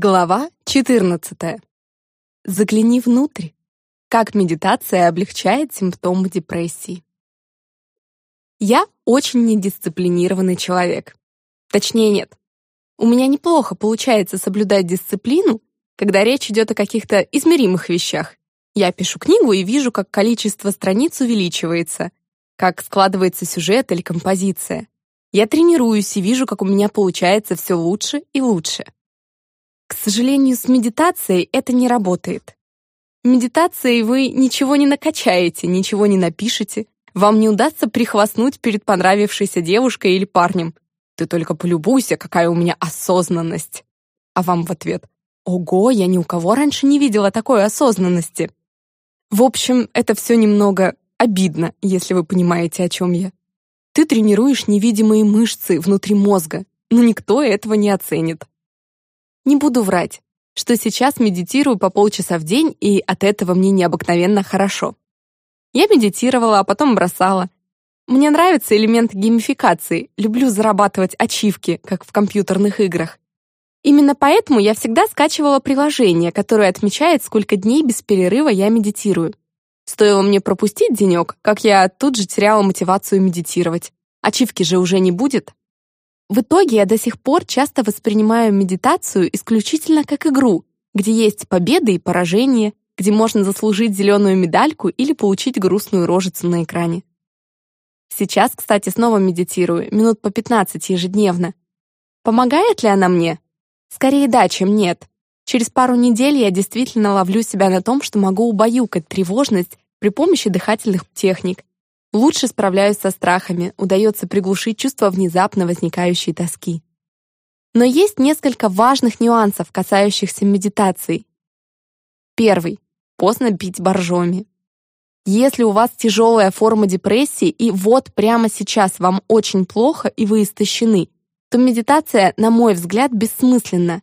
Глава 14. Загляни внутрь. Как медитация облегчает симптомы депрессии. Я очень недисциплинированный человек. Точнее, нет. У меня неплохо получается соблюдать дисциплину, когда речь идет о каких-то измеримых вещах. Я пишу книгу и вижу, как количество страниц увеличивается, как складывается сюжет или композиция. Я тренируюсь и вижу, как у меня получается все лучше и лучше. К сожалению, с медитацией это не работает. Медитацией вы ничего не накачаете, ничего не напишете. Вам не удастся прихвастнуть перед понравившейся девушкой или парнем. Ты только полюбуйся, какая у меня осознанность. А вам в ответ «Ого, я ни у кого раньше не видела такой осознанности». В общем, это все немного обидно, если вы понимаете, о чем я. Ты тренируешь невидимые мышцы внутри мозга, но никто этого не оценит. Не буду врать, что сейчас медитирую по полчаса в день, и от этого мне необыкновенно хорошо. Я медитировала, а потом бросала. Мне нравится элемент геймификации, люблю зарабатывать ачивки, как в компьютерных играх. Именно поэтому я всегда скачивала приложение, которое отмечает, сколько дней без перерыва я медитирую. Стоило мне пропустить денек, как я тут же теряла мотивацию медитировать. Ачивки же уже не будет. В итоге я до сих пор часто воспринимаю медитацию исключительно как игру, где есть победы и поражения, где можно заслужить зеленую медальку или получить грустную рожицу на экране. Сейчас, кстати, снова медитирую, минут по 15 ежедневно. Помогает ли она мне? Скорее да, чем нет. Через пару недель я действительно ловлю себя на том, что могу убаюкать тревожность при помощи дыхательных техник, Лучше справляюсь со страхами, удается приглушить чувство внезапно возникающей тоски. Но есть несколько важных нюансов, касающихся медитации. Первый. Поздно пить боржоми. Если у вас тяжелая форма депрессии и вот прямо сейчас вам очень плохо и вы истощены, то медитация, на мой взгляд, бессмысленна.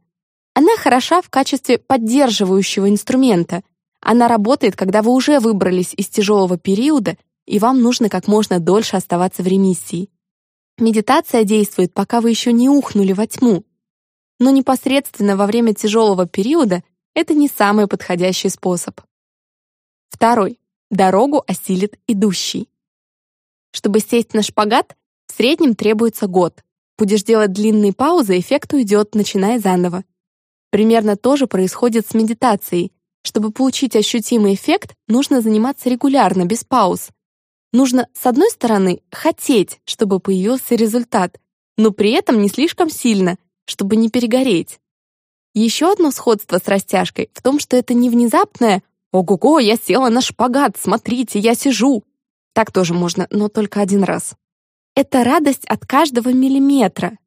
Она хороша в качестве поддерживающего инструмента. Она работает, когда вы уже выбрались из тяжелого периода и вам нужно как можно дольше оставаться в ремиссии. Медитация действует, пока вы еще не ухнули во тьму. Но непосредственно во время тяжелого периода это не самый подходящий способ. Второй. Дорогу осилит идущий. Чтобы сесть на шпагат, в среднем требуется год. Будешь делать длинные паузы, эффект уйдет, начиная заново. Примерно то же происходит с медитацией. Чтобы получить ощутимый эффект, нужно заниматься регулярно, без пауз. Нужно, с одной стороны, хотеть, чтобы появился результат, но при этом не слишком сильно, чтобы не перегореть. Еще одно сходство с растяжкой в том, что это не внезапное «Ого-го, я села на шпагат, смотрите, я сижу». Так тоже можно, но только один раз. Это радость от каждого миллиметра.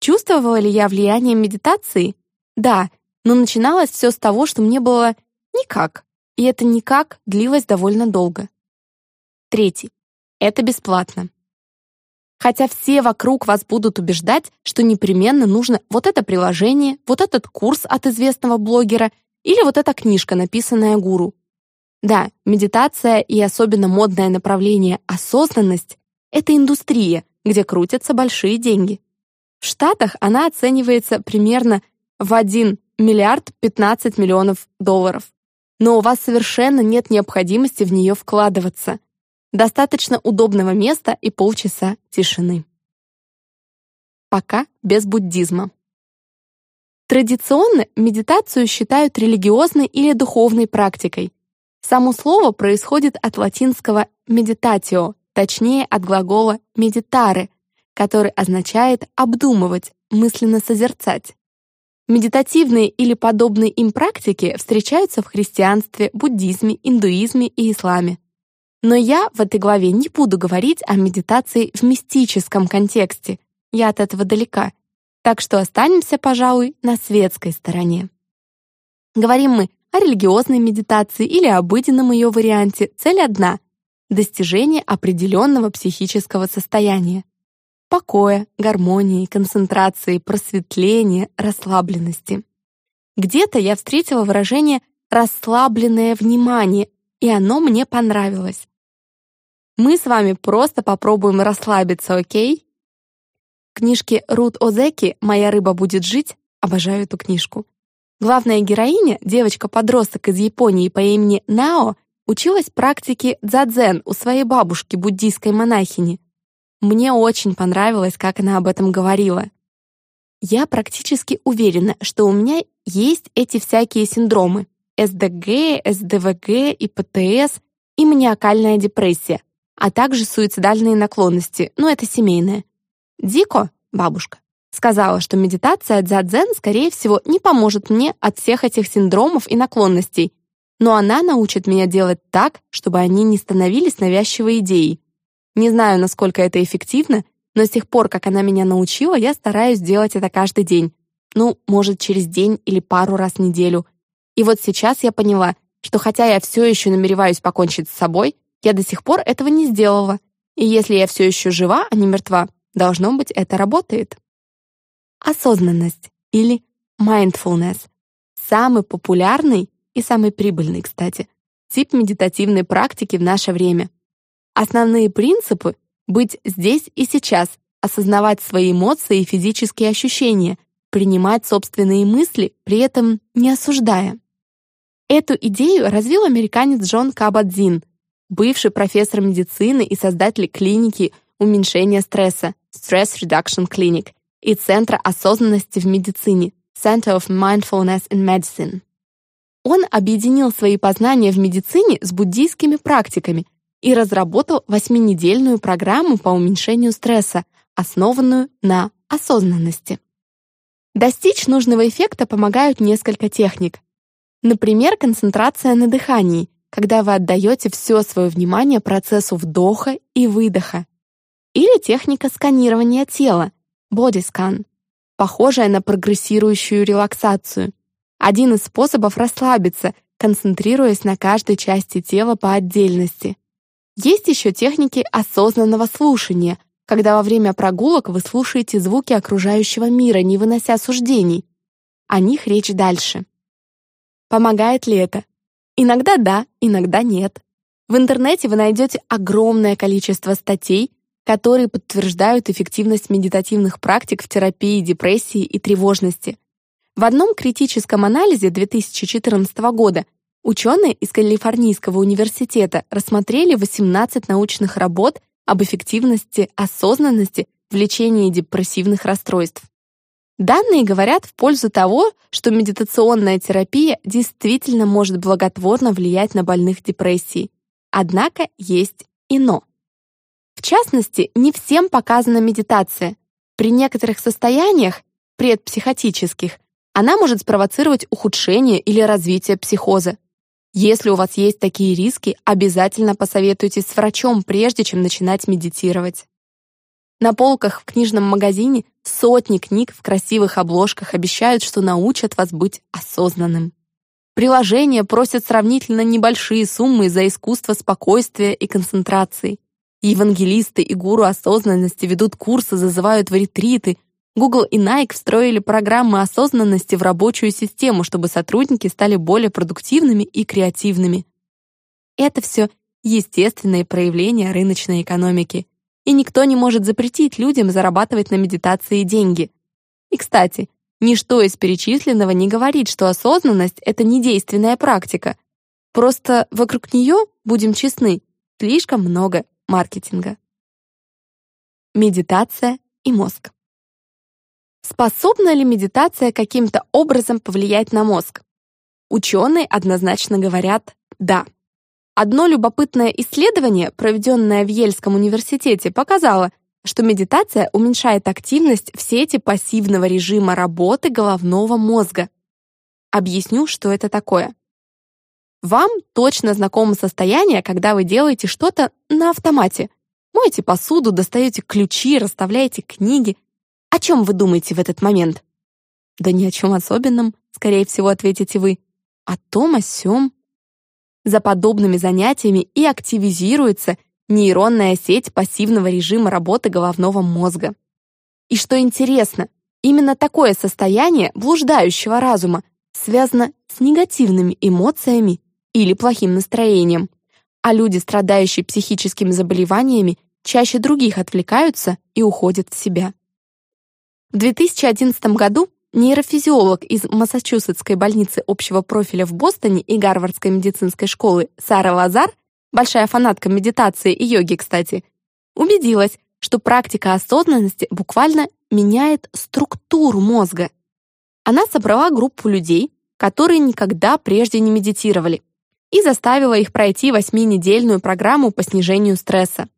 Чувствовала ли я влияние медитации? Да, но начиналось все с того, что мне было никак. И это никак длилось довольно долго. Третий. Это бесплатно. Хотя все вокруг вас будут убеждать, что непременно нужно вот это приложение, вот этот курс от известного блогера или вот эта книжка, написанная гуру. Да, медитация и особенно модное направление осознанность — это индустрия, где крутятся большие деньги. В Штатах она оценивается примерно в 1 миллиард 15 миллионов долларов. Но у вас совершенно нет необходимости в нее вкладываться. Достаточно удобного места и полчаса тишины. Пока без буддизма. Традиционно медитацию считают религиозной или духовной практикой. Само слово происходит от латинского «meditatio», точнее от глагола «meditare», который означает «обдумывать», мысленно созерцать. Медитативные или подобные им практики встречаются в христианстве, буддизме, индуизме и исламе. Но я в этой главе не буду говорить о медитации в мистическом контексте. Я от этого далека. Так что останемся, пожалуй, на светской стороне. Говорим мы о религиозной медитации или обыденном ее варианте. Цель одна — достижение определенного психического состояния. Покоя, гармонии, концентрации, просветления, расслабленности. Где-то я встретила выражение «расслабленное внимание», и оно мне понравилось. Мы с вами просто попробуем расслабиться, окей? В книжке Рут Озеки «Моя рыба будет жить» обожаю эту книжку. Главная героиня, девочка-подросток из Японии по имени Нао, училась практике дзадзен у своей бабушки, буддийской монахини. Мне очень понравилось, как она об этом говорила. Я практически уверена, что у меня есть эти всякие синдромы СДГ, СДВГ, ИПТС и маниакальная депрессия, а также суицидальные наклонности, но это семейное. Дико, бабушка, сказала, что медитация дзадзен, скорее всего, не поможет мне от всех этих синдромов и наклонностей, но она научит меня делать так, чтобы они не становились навязчивой идеей. Не знаю, насколько это эффективно, но с тех пор, как она меня научила, я стараюсь делать это каждый день. Ну, может, через день или пару раз в неделю. И вот сейчас я поняла, что хотя я все еще намереваюсь покончить с собой, я до сих пор этого не сделала. И если я все еще жива, а не мертва, должно быть, это работает. Осознанность или mindfulness — самый популярный и самый прибыльный, кстати, тип медитативной практики в наше время. Основные принципы — быть здесь и сейчас, осознавать свои эмоции и физические ощущения, принимать собственные мысли, при этом не осуждая. Эту идею развил американец Джон Кабадзин, бывший профессор медицины и создатель клиники уменьшения стресса Stress Reduction Clinic и Центра осознанности в медицине Center of Mindfulness in Medicine. Он объединил свои познания в медицине с буддийскими практиками и разработал восьминедельную программу по уменьшению стресса, основанную на осознанности. Достичь нужного эффекта помогают несколько техник. Например, концентрация на дыхании, когда вы отдаете все свое внимание процессу вдоха и выдоха. Или техника сканирования тела, body scan, похожая на прогрессирующую релаксацию. Один из способов расслабиться, концентрируясь на каждой части тела по отдельности. Есть еще техники осознанного слушания, когда во время прогулок вы слушаете звуки окружающего мира, не вынося суждений. О них речь дальше. Помогает ли это? Иногда да, иногда нет. В интернете вы найдете огромное количество статей, которые подтверждают эффективность медитативных практик в терапии депрессии и тревожности. В одном критическом анализе 2014 года ученые из Калифорнийского университета рассмотрели 18 научных работ об эффективности осознанности в лечении депрессивных расстройств. Данные говорят в пользу того, что медитационная терапия действительно может благотворно влиять на больных депрессией. Однако есть и но. В частности, не всем показана медитация. При некоторых состояниях, предпсихотических, она может спровоцировать ухудшение или развитие психоза. Если у вас есть такие риски, обязательно посоветуйтесь с врачом, прежде чем начинать медитировать. На полках в книжном магазине сотни книг в красивых обложках обещают, что научат вас быть осознанным. Приложения просят сравнительно небольшие суммы за искусство спокойствия и концентрации. Евангелисты и гуру осознанности ведут курсы, зазывают в ретриты, Google и Nike встроили программы осознанности в рабочую систему, чтобы сотрудники стали более продуктивными и креативными. Это все естественные проявления рыночной экономики. И никто не может запретить людям зарабатывать на медитации деньги. И, кстати, ничто из перечисленного не говорит, что осознанность — это не действенная практика. Просто вокруг нее, будем честны, слишком много маркетинга. Медитация и мозг. Способна ли медитация каким-то образом повлиять на мозг? Ученые однозначно говорят «да». Одно любопытное исследование, проведенное в Ельском университете, показало, что медитация уменьшает активность в сети пассивного режима работы головного мозга. Объясню, что это такое. Вам точно знакомо состояние, когда вы делаете что-то на автомате. Моете посуду, достаете ключи, расставляете книги, о чем вы думаете в этот момент? Да ни о чем особенном, скорее всего, ответите вы. О том, о сём. За подобными занятиями и активизируется нейронная сеть пассивного режима работы головного мозга. И что интересно, именно такое состояние блуждающего разума связано с негативными эмоциями или плохим настроением, а люди, страдающие психическими заболеваниями, чаще других отвлекаются и уходят в себя. В 2011 году нейрофизиолог из Массачусетской больницы общего профиля в Бостоне и Гарвардской медицинской школы Сара Лазар, большая фанатка медитации и йоги, кстати, убедилась, что практика осознанности буквально меняет структуру мозга. Она собрала группу людей, которые никогда прежде не медитировали, и заставила их пройти восьминедельную программу по снижению стресса.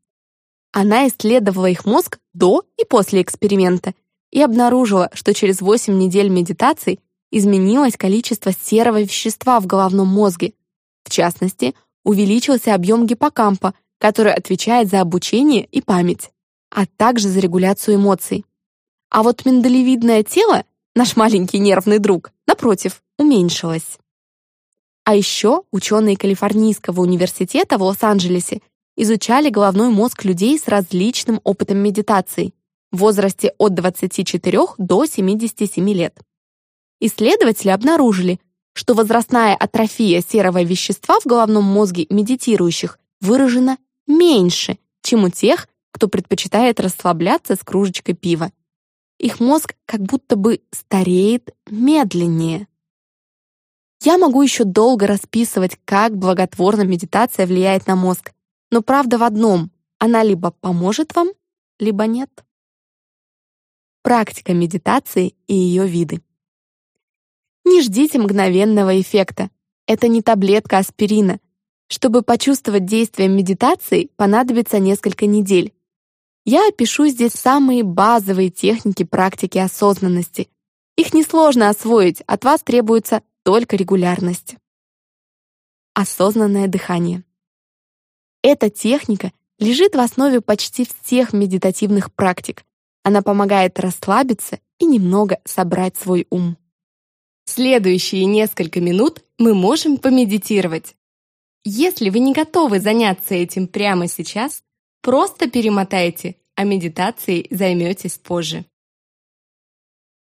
Она исследовала их мозг до и после эксперимента и обнаружила, что через 8 недель медитаций изменилось количество серого вещества в головном мозге. В частности, увеличился объем гиппокампа, который отвечает за обучение и память, а также за регуляцию эмоций. А вот миндалевидное тело, наш маленький нервный друг, напротив, уменьшилось. А еще ученые Калифорнийского университета в Лос-Анджелесе изучали головной мозг людей с различным опытом медитации в возрасте от 24 до 77 лет. Исследователи обнаружили, что возрастная атрофия серого вещества в головном мозге медитирующих выражена меньше, чем у тех, кто предпочитает расслабляться с кружечкой пива. Их мозг как будто бы стареет медленнее. Я могу еще долго расписывать, как благотворно медитация влияет на мозг, но правда в одном — она либо поможет вам, либо нет. Практика медитации и ее виды. Не ждите мгновенного эффекта. Это не таблетка аспирина. Чтобы почувствовать действие медитации, понадобится несколько недель. Я опишу здесь самые базовые техники практики осознанности. Их несложно освоить, от вас требуется только регулярность. Осознанное дыхание. Эта техника лежит в основе почти всех медитативных практик. Она помогает расслабиться и немного собрать свой ум. Следующие несколько минут мы можем помедитировать. Если вы не готовы заняться этим прямо сейчас, просто перемотайте, а медитацией займетесь позже.